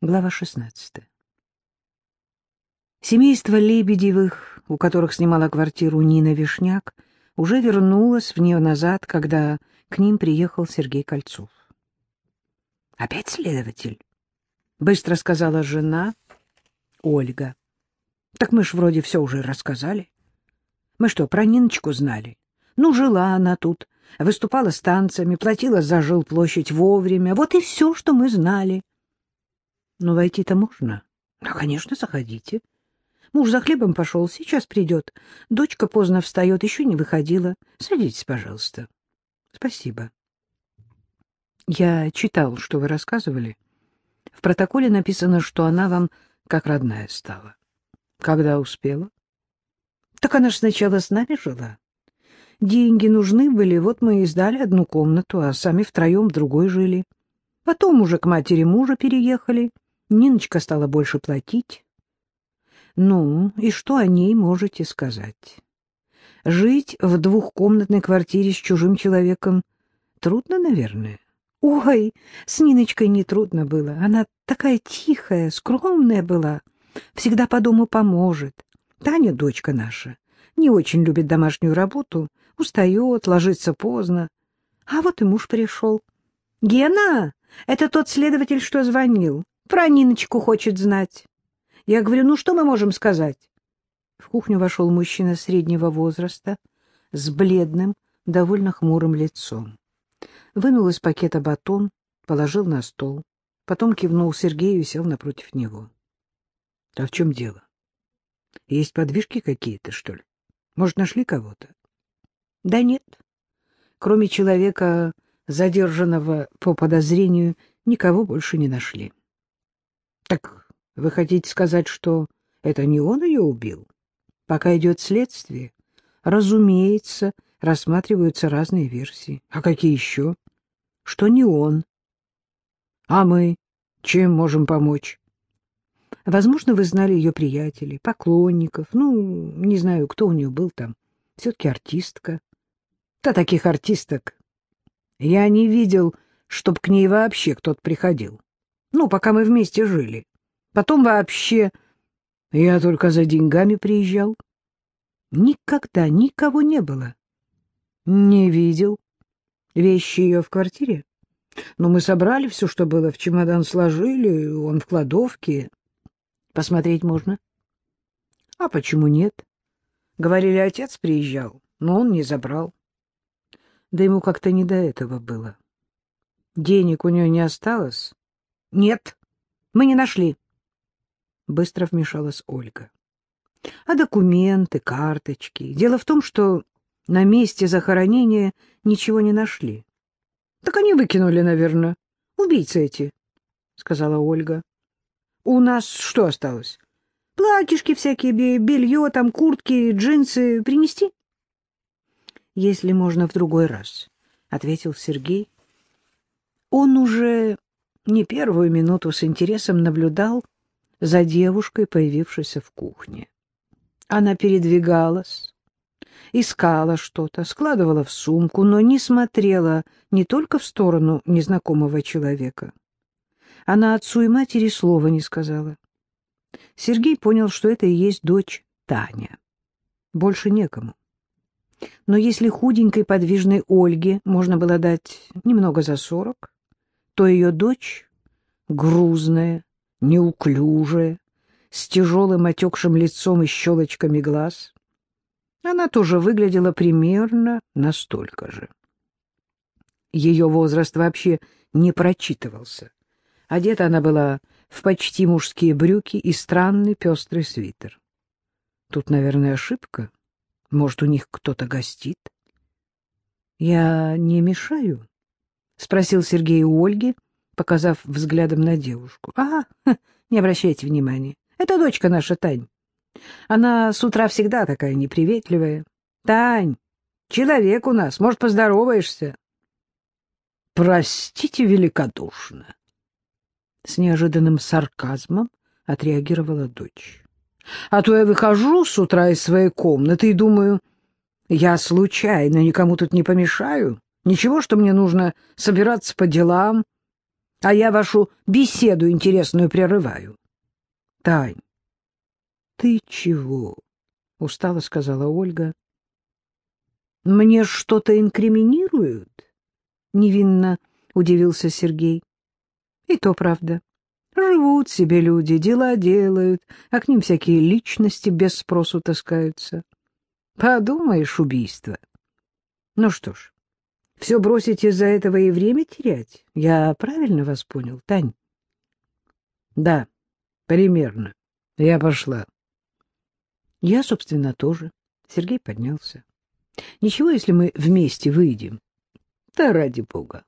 Глава 16. Семейство Лебедевых, у которых снимала квартиру Нина Вишняк, уже вернулось в нее назад, когда к ним приехал Сергей Кольцов. «Опять следователь?» — быстро сказала жена Ольга. «Так мы ж вроде все уже рассказали. Мы что, про Ниночку знали? Ну, жила она тут, выступала с танцами, платила за жилплощадь вовремя. Вот и все, что мы знали». Ну, войти-то можно? Да, конечно, заходите. Муж за хлебом пошел, сейчас придет. Дочка поздно встает, еще не выходила. Садитесь, пожалуйста. Спасибо. Я читал, что вы рассказывали. В протоколе написано, что она вам как родная стала. Когда успела? Так она же сначала с нами жила. Деньги нужны были, вот мы и сдали одну комнату, а сами втроем в другой жили. Потом уже к матери мужа переехали. Ниночка стала больше платить. Ну, и что о ней можете сказать? Жить в двухкомнатной квартире с чужим человеком трудно, наверное. Ой, с Ниночкой не трудно было. Она такая тихая, скромная была. Всегда по дому поможет. Таня, дочка наша, не очень любит домашнюю работу, устает, ложится поздно. А вот и муж пришел. — Гена, это тот следователь, что звонил. Про Ниночку хочет знать. Я говорю, ну что мы можем сказать? В кухню вошел мужчина среднего возраста с бледным, довольно хмурым лицом. Вынул из пакета батон, положил на стол, потом кивнул Сергею и сел напротив него. — А в чем дело? Есть подвижки какие-то, что ли? Может, нашли кого-то? — Да нет. Кроме человека, задержанного по подозрению, никого больше не нашли. Так вы хотите сказать, что это не он ее убил? Пока идет следствие, разумеется, рассматриваются разные версии. А какие еще? Что не он. А мы чем можем помочь? Возможно, вы знали ее приятелей, поклонников. Ну, не знаю, кто у нее был там. Все-таки артистка. Да таких артисток я не видел, чтоб к ней вообще кто-то приходил. Ну, пока мы вместе жили. Потом вообще я только за деньгами приезжал. Никогда никого не было. Не видел. Вещи ее в квартире. Но мы собрали все, что было, в чемодан сложили, он в кладовке. Посмотреть можно? А почему нет? Говорили, отец приезжал, но он не забрал. Да ему как-то не до этого было. Денег у него не осталось, — Нет, мы не нашли. Быстро вмешалась Ольга. — А документы, карточки? Дело в том, что на месте захоронения ничего не нашли. — Так они выкинули, наверное. Убийцы эти, — сказала Ольга. — У нас что осталось? Платьишки всякие, белье, там, куртки, джинсы принести? — Если можно, в другой раз, — ответил Сергей. Он уже не первую минуту с интересом наблюдал за девушкой, появившейся в кухне. Она передвигалась, искала что-то, складывала в сумку, но не смотрела не только в сторону незнакомого человека. Она отцу и матери слова не сказала. Сергей понял, что это и есть дочь Таня. Больше некому. Но если худенькой подвижной Ольге можно было дать немного за сорок, то ее дочь, грузная, неуклюжая, с тяжелым отекшим лицом и щелочками глаз, она тоже выглядела примерно настолько же. Ее возраст вообще не прочитывался. Одета она была в почти мужские брюки и странный пестрый свитер. Тут, наверное, ошибка. Может, у них кто-то гостит? — Я не мешаю? — спросил Сергей у Ольги, показав взглядом на девушку. — Ага, не обращайте внимания. Это дочка наша, Тань. Она с утра всегда такая неприветливая. Тань, человек у нас, может, поздороваешься? — Простите великодушно. С неожиданным сарказмом отреагировала дочь. — А то я выхожу с утра из своей комнаты и думаю, я случайно никому тут не помешаю. Ничего, что мне нужно собираться по делам. а я вашу беседу интересную прерываю. — Тань, ты чего? — устало сказала Ольга. — Мне что-то инкриминируют? — невинно удивился Сергей. — И то правда. Живут себе люди, дела делают, а к ним всякие личности без спросу таскаются. Подумаешь, убийство. Ну что ж, все бросить из-за этого и время терять? Я правильно вас понял, Тань? Да, примерно. Я пошла. Я, собственно, тоже. Сергей поднялся. Ничего, если мы вместе выйдем. Да ради бога.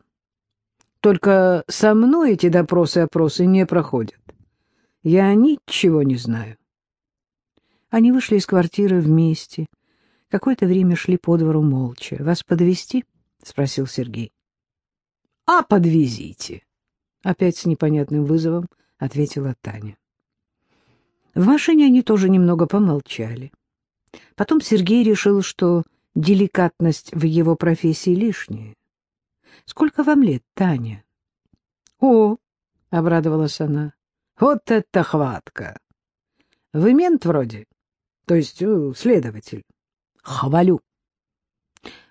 Только со мной эти допросы-опросы не проходят. Я ничего не знаю. Они вышли из квартиры вместе. Какое-то время шли по двору молча. «Вас подвести? Спросил Сергей. «А подвезите!» Опять с непонятным вызовом ответила Таня. В машине они тоже немного помолчали. Потом Сергей решил, что деликатность в его профессии лишняя. Сколько вам лет, Таня? — О, — обрадовалась она, — вот это хватка! Вы мент вроде, то есть э, следователь. Хвалю.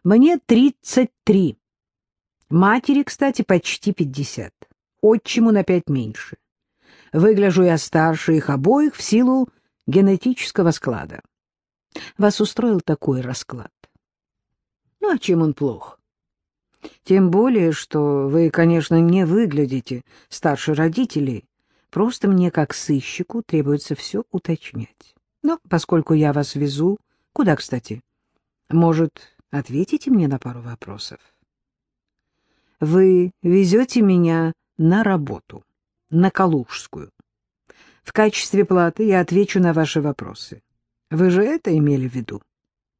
Мне тридцать три. Матери, кстати, почти пятьдесят. Отчиму на пять меньше. Выгляжу я старше их обоих в силу генетического склада. Вас устроил такой расклад? Ну, а чем он плох? Тем более, что вы, конечно, не выглядите старше родителей. Просто мне, как сыщику, требуется все уточнять. Но поскольку я вас везу... Куда, кстати? Может, ответите мне на пару вопросов? Вы везете меня на работу, на Калужскую. В качестве платы я отвечу на ваши вопросы. Вы же это имели в виду?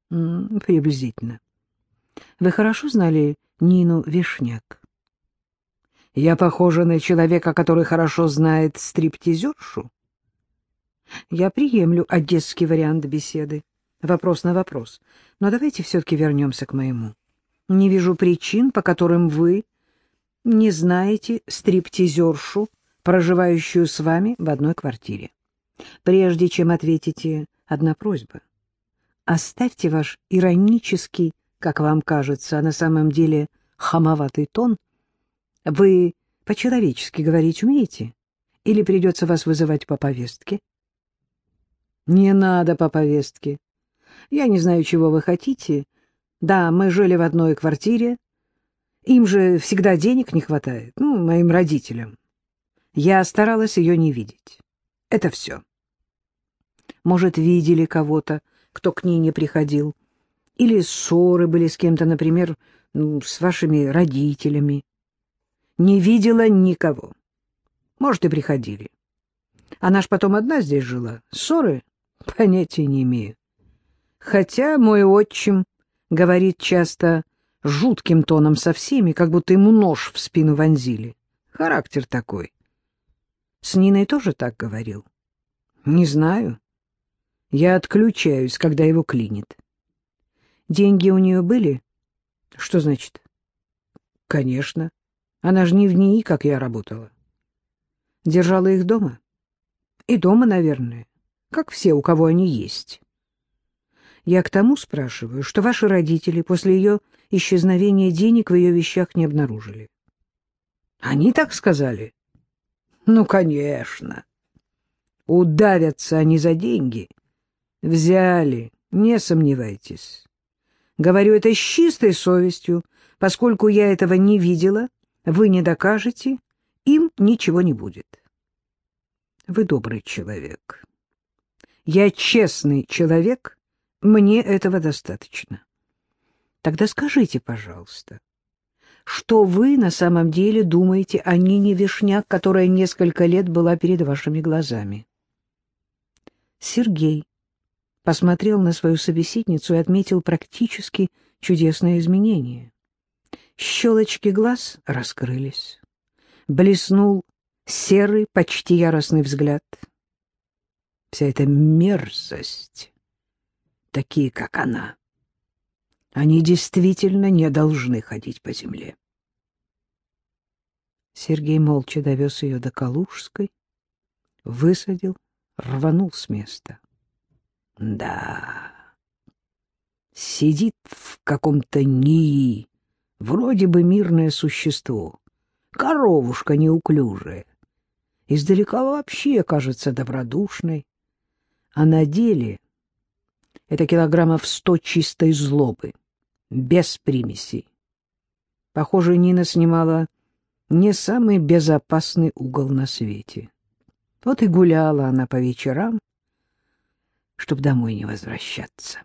Приблизительно. Вы хорошо знали Нину Вишняк. Я похожа на человека, который хорошо знает стриптизершу? Я приемлю одесский вариант беседы. Вопрос на вопрос. Но давайте все-таки вернемся к моему. Не вижу причин, по которым вы не знаете стриптизершу, проживающую с вами в одной квартире. Прежде чем ответите, одна просьба. Оставьте ваш иронический как вам кажется, а на самом деле хамоватый тон, вы по-человечески говорить умеете? Или придется вас вызывать по повестке? Не надо по повестке. Я не знаю, чего вы хотите. Да, мы жили в одной квартире. Им же всегда денег не хватает, ну, моим родителям. Я старалась ее не видеть. Это все. Может, видели кого-то, кто к ней не приходил, или ссоры были с кем-то, например, ну, с вашими родителями. Не видела никого. Может, и приходили. Она ж потом одна здесь жила. Ссоры? Понятия не имею. Хотя мой отчим говорит часто жутким тоном со всеми, как будто ему нож в спину вонзили. Характер такой. С Ниной тоже так говорил? Не знаю. Я отключаюсь, когда его клинит. Деньги у нее были? Что значит? Конечно. Она же не в НИИ, как я работала. Держала их дома? И дома, наверное. Как все, у кого они есть. Я к тому спрашиваю, что ваши родители после ее исчезновения денег в ее вещах не обнаружили. Они так сказали? Ну, конечно. Удавятся они за деньги. Взяли, не сомневайтесь. Говорю это с чистой совестью, поскольку я этого не видела, вы не докажете, им ничего не будет. Вы добрый человек. Я честный человек, мне этого достаточно. Тогда скажите, пожалуйста, что вы на самом деле думаете о Нине Вишняк, которая несколько лет была перед вашими глазами? Сергей посмотрел на свою собеседницу и отметил практически чудесное изменение. Щелочки глаз раскрылись. Блеснул серый, почти яростный взгляд. Вся эта мерзость, такие, как она, они действительно не должны ходить по земле. Сергей молча довез ее до Калужской, высадил, рванул с места. Да, сидит в каком-то НИИ, вроде бы мирное существо, коровушка неуклюжая. Издалека вообще кажется добродушной, а на деле это килограммов сто чистой злобы, без примесей. Похоже, Нина снимала не самый безопасный угол на свете. Вот и гуляла она по вечерам, чтобы домой не возвращаться.